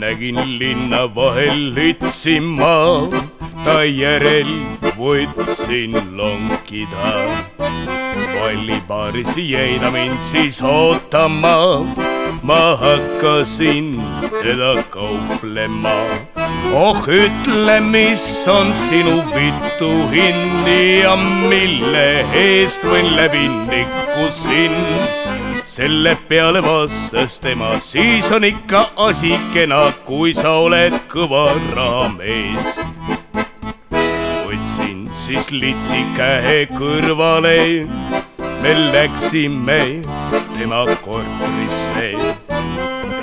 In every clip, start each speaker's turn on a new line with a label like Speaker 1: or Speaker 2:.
Speaker 1: nägin linna vahel lütsima, ta järel võtsin lonkida. vallipaaris jäi ta mind siis ootama, ma hakkasin teda kauplema. Oh ütle, mis on sinu vitu hind ja mille eest võin läbi nikkusin selle peale vastas tema, siis on ikka asi kena, kui sa oled kõva rahamees. võtsin siis litsi käe kõrvale, me läksime tema korterisse.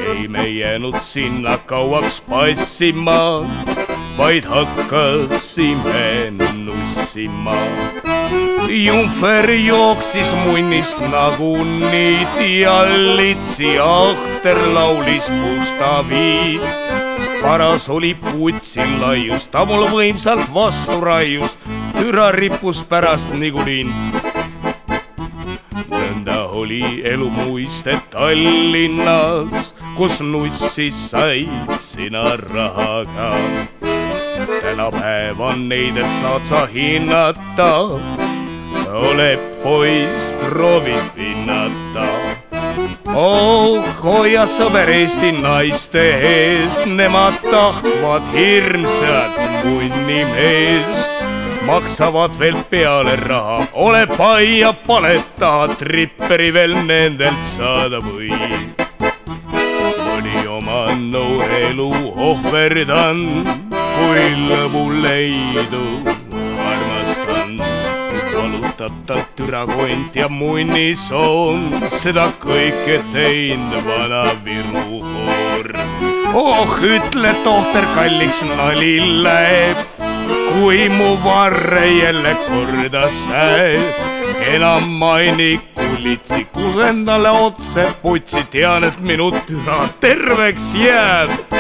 Speaker 1: Ei me jäänud sinna kauaks passima, vaid hakkasime nussima Jumfer jooksis munnist nagu niit ja litsi ahter laulis pustavi. paras oli putsil laius, ta mul võimsalt vastu raius, türa rippus pärast nagu lint. Nõnda oli elu muiste Tallinnas, kus nussis said sina rahaga tänapäeval neidelt saad sa hinnata ole poiss, proovi hinnata. oh, hoia sõber Eesti naiste eest, nemad tahtvad hirmsat munnimeest. Maksavad veel peale raha, ole pai ja pane taha tripperi veel nendelt saada või. mõni oma noore elu ohverdan, kui lõbu leidub valutab talt türakont ja munnisoon, seda kõike teinud vana Viru hoor. oh, ütle tohter kalliks nali läheb, kui mu varre jälle korda säeb. enam maini kulitsi, kus endale otse putsi, tean, et minu türa terveks jääb